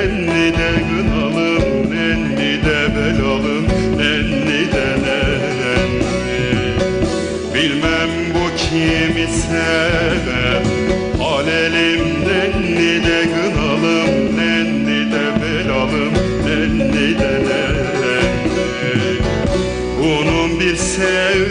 nenni de günalım nenni de belalım nenni de nenni bilmem bu kimi seven alelim nenni de günalım nenni de belalım nenni de nenni bunun bir sev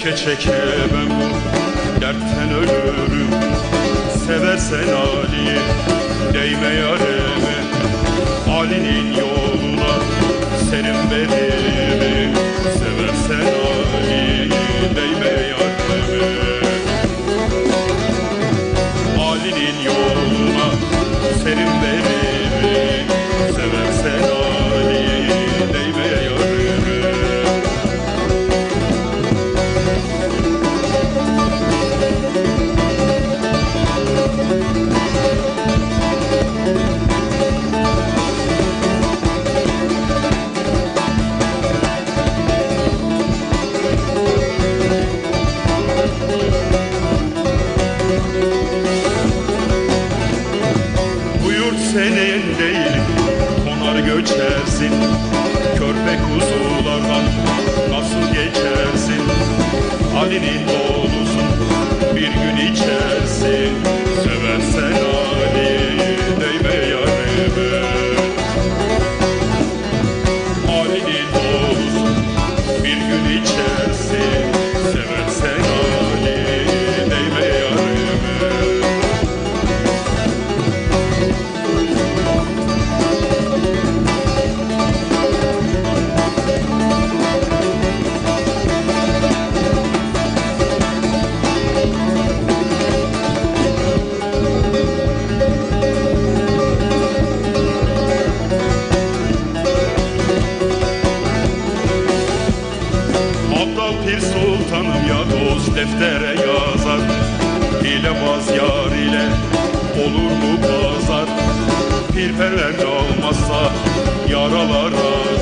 çekemem bu dertten ölürüm. Seversen Ali'yi değme yareme. Ali'nin yoluna senin verimi Seversen Ali'yi dost deftere yazar. Hilebaz yar ile olur mu pazar? Pir perver olmazsa yaralar azar